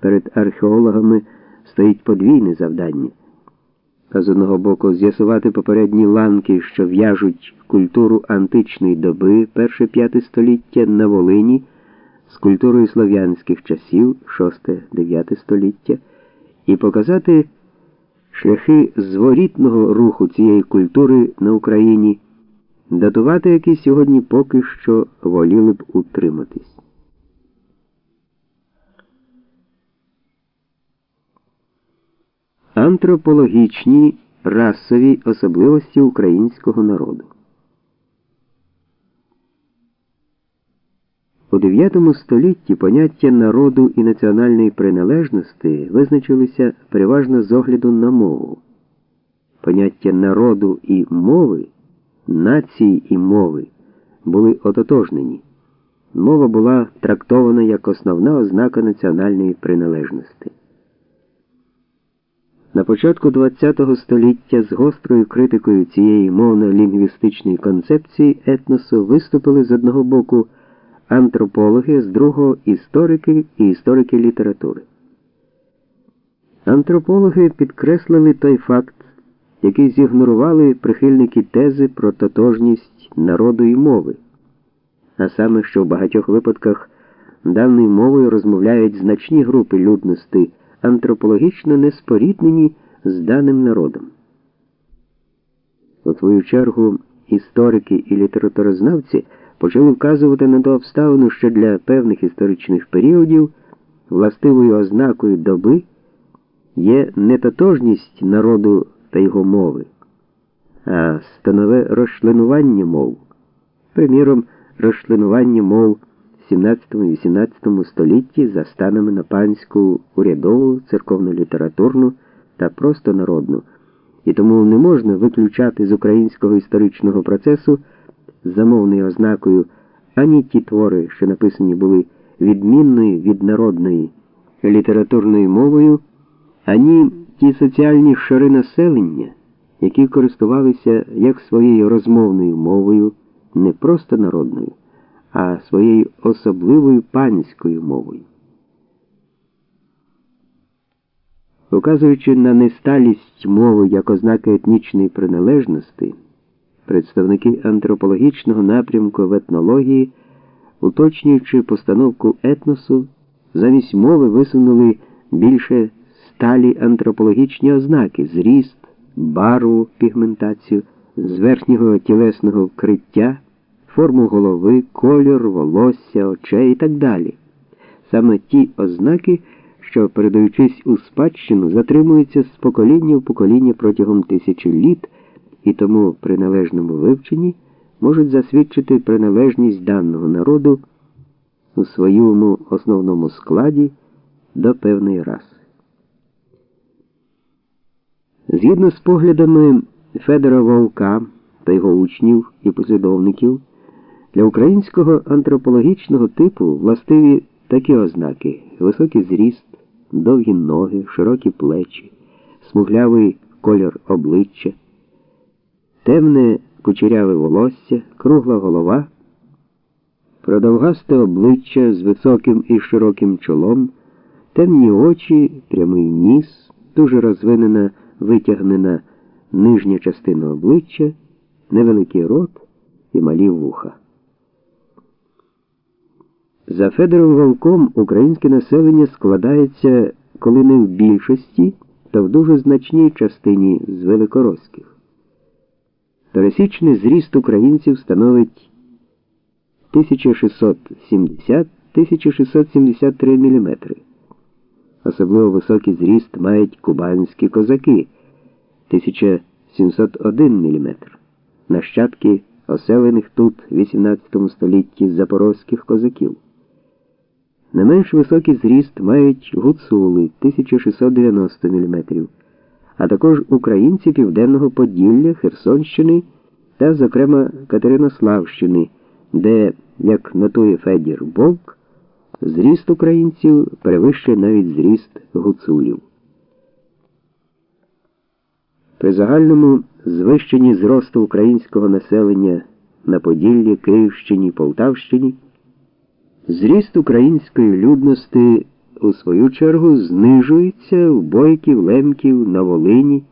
Перед археологами стоїть подвійне завдання. А з одного боку з'ясувати попередні ланки, що в'яжуть культуру античної доби, перше п'яте століття на Волині з культурою слов'янських часів, 6-9 століття, і показати шляхи зворітного руху цієї культури на Україні, датувати які сьогодні поки що воліли б утриматись. Антропологічні расові особливості українського народу. У IX столітті поняття народу і національної приналежності визначилися переважно з огляду на мову. Поняття народу і мови, нації і мови були ототожнені. Мова була трактована як основна ознака національної приналежності. На початку ХХ століття з гострою критикою цієї мовно-лінгвістичної концепції етносу виступили з одного боку антропологи, з другого історики і історики літератури. Антропологи підкреслили той факт, який зігнорували прихильники тези про тотожність народу і мови, а саме, що в багатьох випадках даною мовою розмовляють значні групи людності антропологічно неспоріднені з даним народом. У свою чергу історики і літературознавці почали вказувати на ту обставину, що для певних історичних періодів властивою ознакою доби є не тотожність народу та його мови, а станове розчленування мов. Приміром, розчленування мов 17-18 столітті за станами на панську урядову, церковно-літературну та просто народну, і тому не можна виключати з українського історичного процесу замовною ознакою ані ті твори, що написані були відмінною від народної літературною мовою, ані ті соціальні шари населення, які користувалися як своєю розмовною мовою, не просто народною а своєю особливою панською мовою. Указуючи на несталість мови як ознаки етнічної приналежності, представники антропологічного напрямку в етнології, уточнюючи постановку етносу, замість мови висунули більше сталі антропологічні ознаки зріст, барву, пігментацію, з верхнього тілесного вкриття форму голови, кольор, волосся, очей і так далі. Саме ті ознаки, що, передаючись у спадщину, затримуються з покоління в покоління протягом тисячі літ і тому при належному вивченні можуть засвідчити приналежність даного народу у своєму основному складі до певної раси. Згідно з поглядами Федора Вовка та його учнів і послідовників. Для українського антропологічного типу властиві такі ознаки: високий зріст, довгі ноги, широкі плечі, смуглявий кольор обличчя, темне кучеряве волосся, кругла голова, продовгасте обличчя з високим і широким чолом, темні очі, прямий ніс, дуже розвинена витягнена нижня частина обличчя, невеликий рот і малі вуха. За Федором Волком українське населення складається, коли не в більшості, то в дуже значній частині з великоросських. Пересічний зріст українців становить 1670-1673 мм. Особливо високий зріст мають кубанські козаки 1701 мм. Нащадки оселених тут в 18 столітті запорозьких козаків. Не менш високий зріст мають гуцули 1690 мм, а також українці Південного Поділля, Херсонщини та, зокрема, Катеринославщини, де, як нотує Федір Болк, зріст українців перевищує навіть зріст гуцулів. При загальному звищенні зросту українського населення на Поділлі, Київщині Полтавщині. Зріст української людності у свою чергу, знижується в бойків лемків на Волині.